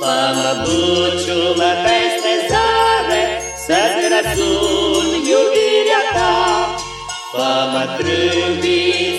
Fă-mă buciumă peste zare, Să-ți răsun iubirea ta. Fă-mă trâmbiță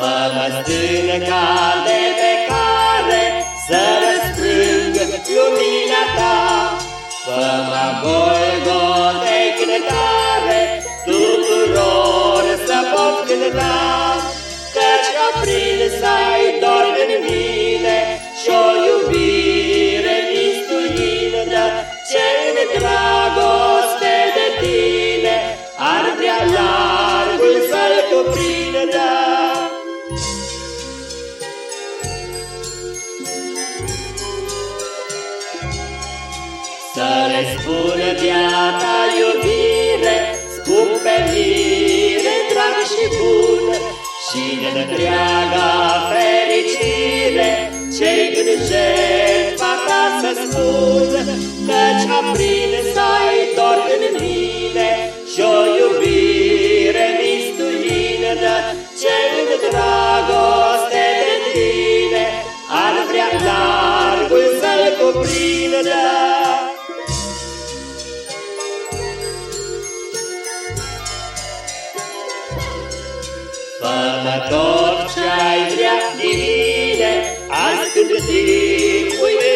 Fă-mă stânca de pe care să răstrâng lumina ta, Fă-mă Golgote cântare, tuturor să pot cânta, Căci aprins ai doar în mine și-o iubire Să le spună viața iubire, scumpe mire, drag și bun, Și de întreaga fericire, cei în jertfa ta să spun, Căci aprins ai doar în mine și-o iubire mistuină, Ce în dragoste de tine ar vrea largul să-l cuprindă. Fă-mă tot ce-ai vrea din mine, azi când simt, uite,